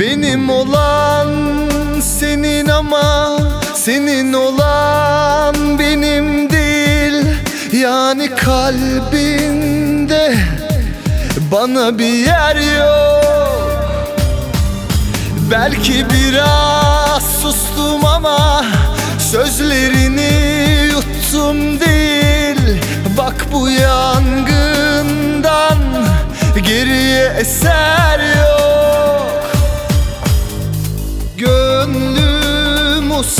Benim olan senin ama senin olan benim değil. Yani kalbinde bana bir yer yok. Belki biraz sustum ama sözlerini yuttum değil. Bak bu yangından geriye eser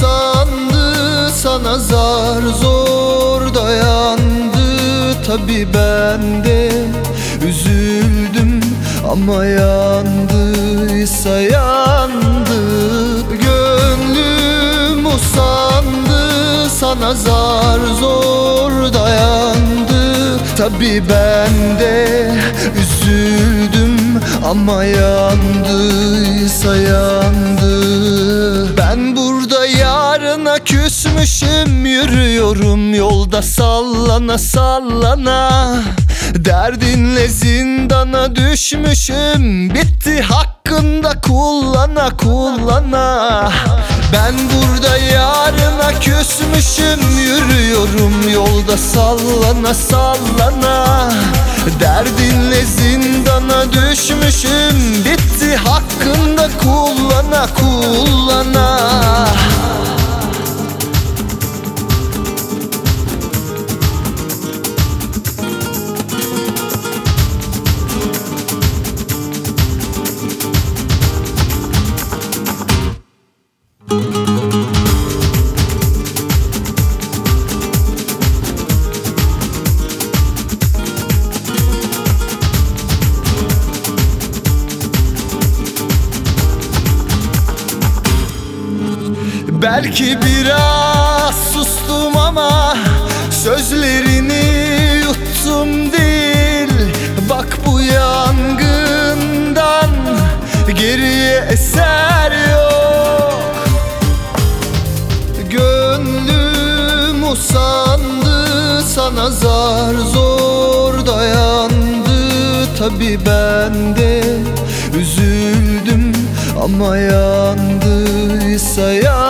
Usandı sana zar zor dayandı. Tabi ben de üzüldüm ama yandıysa yandı. Gönlüm usandı sana zar zor dayandı. Tabi ben de üzüldüm ama yandıysa yandı küsmüşüm Yürüyorum yolda sallana sallana. Derdinle zindana düşmüşüm Bitti hakkında kullana kullana. Ben burada yarına küsmüşüm Yürüyorum yolda sallana sallana. Derdinle zindana düşmüşüm Bitti hakkında kullana kullana Belki biraz sustum ama Sözlerini yuttum değil Bak bu yangından geriye eser yok. Gönlüm usandı sana zar zor dayandı. Tabi ben de üzüldüm ama yandıysa yandı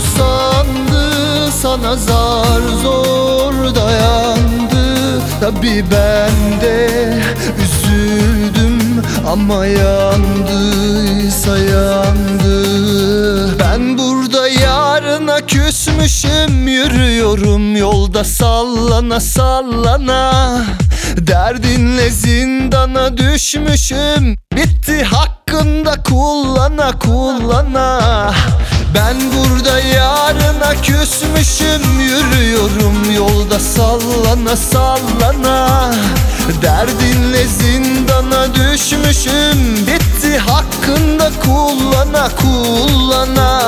usandı sana zar zor dayandı. Tabi ben de üzüldüm ama yandıysa yandı. Ben burada yarına küsmüşüm Yürüyorum yolda sallana sallana. Derdinle zindana düşmüşüm Bitti hakkında kullana kullana Ben burada yarına küsmüşüm Yürüyorum yolda sallana sallana. Derdinle zindana düşmüşüm Bitti hakkında kullana kullana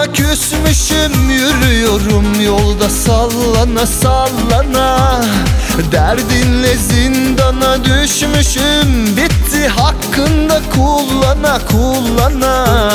yarına küsmüşüm Yürüyorum yolda sallana sallana. Derdinle zindana düşmüşüm Bitti hakkında kullana kullana